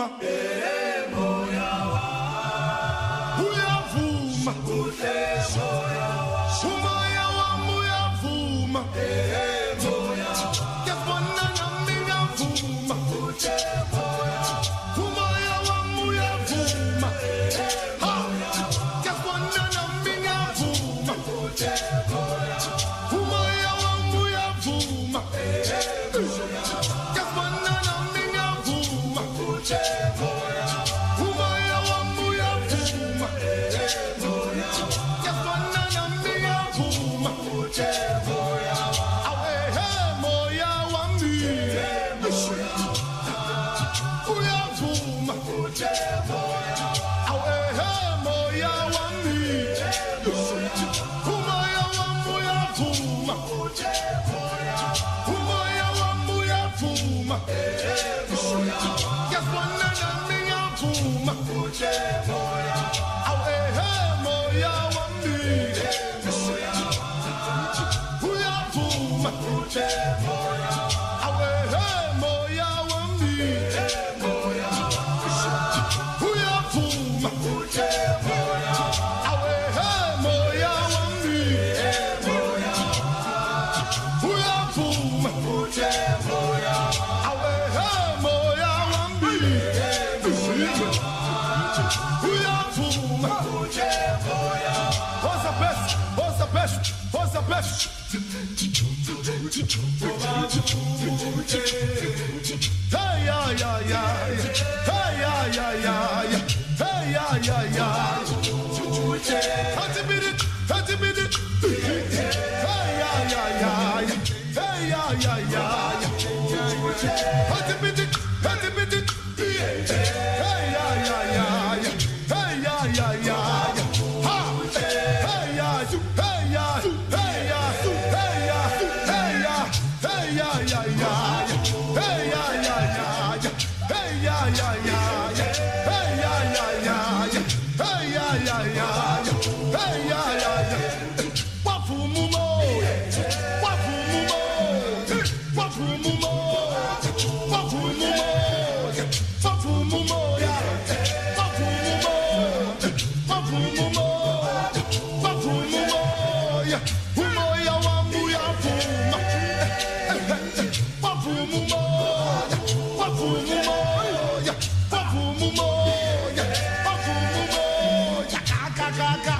uyavuma uyavuma. Umoya wami uyavuma. Yabona nami ngiyavuma umoya best, was the best. Hey ya ya ya, hey ya ya ya, hey ya ya ya. Hadi bir iç, hadi bir iç. Hey ya ya ya, hey ya ya ya. ya ye. Gaga.